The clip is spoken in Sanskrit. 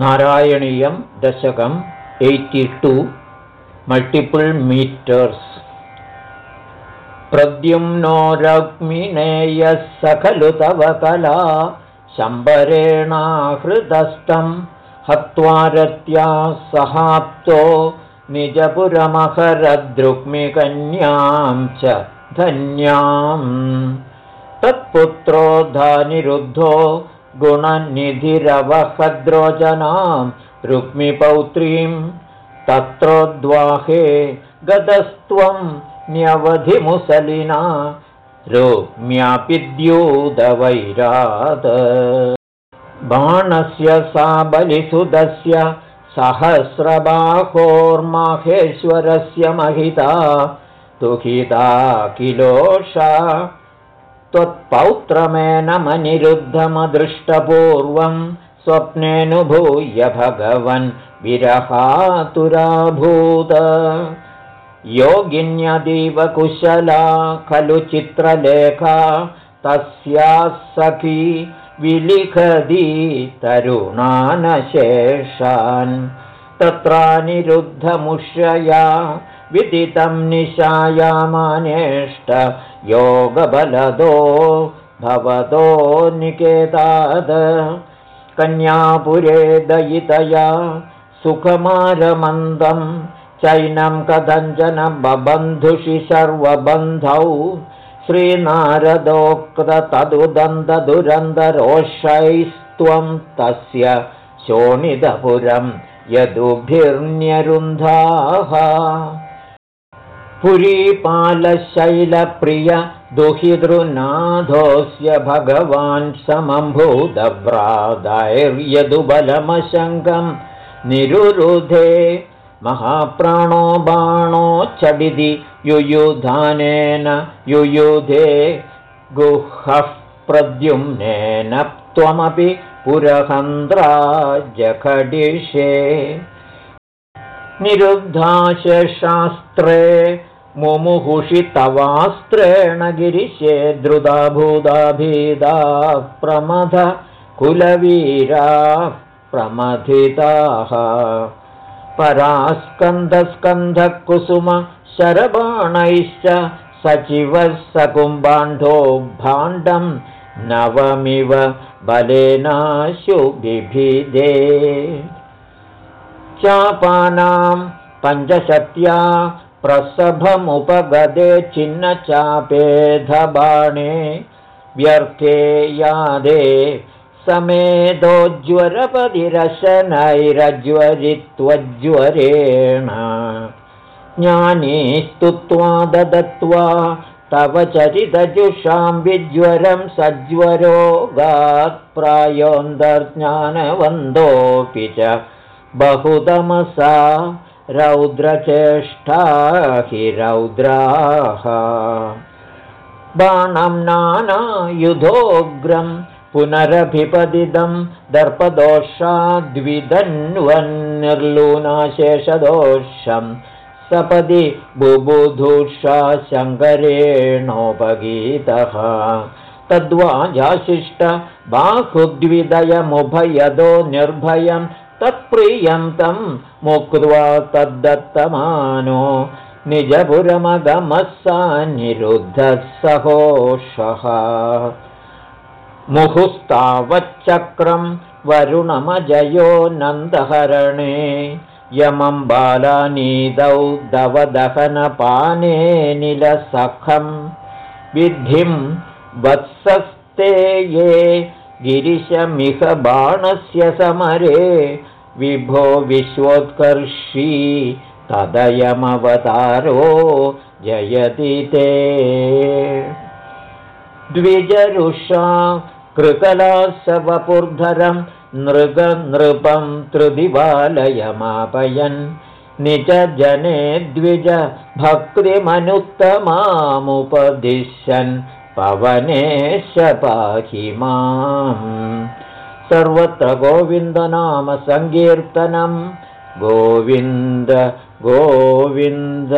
नारायणीयं दशकम् एय्टि टु मल्टिपल् मीटर्स्। प्रद्युम्नो रग्मिनेयः स खलु तव कला शम्बरेणाहृदस्थं हत्वारत्या सहाप्तो निजपुरमहरद्रुक्मिकन्यां च धन्याम्। तत्पुत्रो धानिरुद्धो गुणनिधिरवहद्रोजनां रुक्मिपौत्रीं तत्रोद्वाहे गतस्त्वं न्यवधिमुसलिना रुक्म्यापिद्यूदवैरात् बाणस्य सा बलिसुदस्य सहस्रबाहोर्माहेश्वरस्य महिता दुहिता किलोषा त्वत्पौत्रमेनमनिरुद्धमदृष्टपूर्वं स्वप्नेऽनुभूय भगवन् विरहातुराभूत। योगिन्यदीव कुशला खलु चित्रलेखा तस्याः सखी विलिखदी तरुणानशेषान्। तत्रानिरुद्धमुष्यया विदितं निशायामानेष्ट योगबलदो भवतो निकेताद। कन्यापुरे दयितया सुखमारमन्दं चैनं कथञ्चन बबन्धुषि सर्वबन्धौ। श्रीनारदोक्ततदुदन्तदुरन्दरोषैस्त्वं तस्य शोणितपुरं यदुभिर्न्यरुन्धाः पुरीपालशैलप्रिय दुहितृनाथोऽस्य भगवान् समम्भूतव्रादैर्यदुबलमशङ्कं निरुरुधे महाप्राणो बाणोच्चडिति युयुधानेन युयुधे गुहः प्रद्युम्नेन त्वमपि पुरहन्द्राजखडिषे। निरुद्धाशशास्त्रे मुमुहुषि तवास्त्रेण गिरिशे द्रुदाभूदाभीदाः प्रमथ कुलवीराः प्रमथिताः। परास्कन्धस्कन्धकुसुम शरबाणैश्च सचिवः सकुम्बाण्डो भाण्डं नवमिव बलेनाशुबिभिदे चापानां पञ्चशत्या प्रसभमुपगदे चिन्नचापेधबाणे व्यर्थे यादे समेधोज्वरपदिरशनैरज्वरित्वज्वरेण। ज्ञानी स्तुत्वा ददत्वा तव चरितजुषां विज्वरं सज्वरोगात् प्रायोऽन्तर्ज्ञानवन्दोऽपि च बहुतमसा रौद्रचेष्टा हि रौद्राः बाणं नानायुधोग्रं पुनरभिपदिदं दर्पदोषाद्विधन्वन्निर्लूनाशेषदोषं सपदि बुबुधुषा शङ्करेणोपगीतः। तद्वाजाशिष्ट बाहुद्विदयमुभयदो निर्भयं तत्प्रियं तं मुक्त्वा तद्दत्तमानो निजपुरमगमः सा निरुद्धः सहोषः मुहुस्तावच्चक्रं वरुणमजयो नन्दहरणे यमं बालानीदौ दवदहनपाने निलसखं। विद्धिं वत्सस्ते ये गिरिशमिह बाणस्य समरे विभो विश्वोत्कर्षी तदयमवतारो जयति ते। द्विजरुषा कृकलासवपुर्धरं नृगनृपं त्रिदिवालयमापयन्। निजजने द्विज भक्तिमनुत्तमामुपदिशन् पवनेश पाहि माम् सर्वत्र गोविन्दनामसङ्कीर्तनं गोविन्द गोविन्द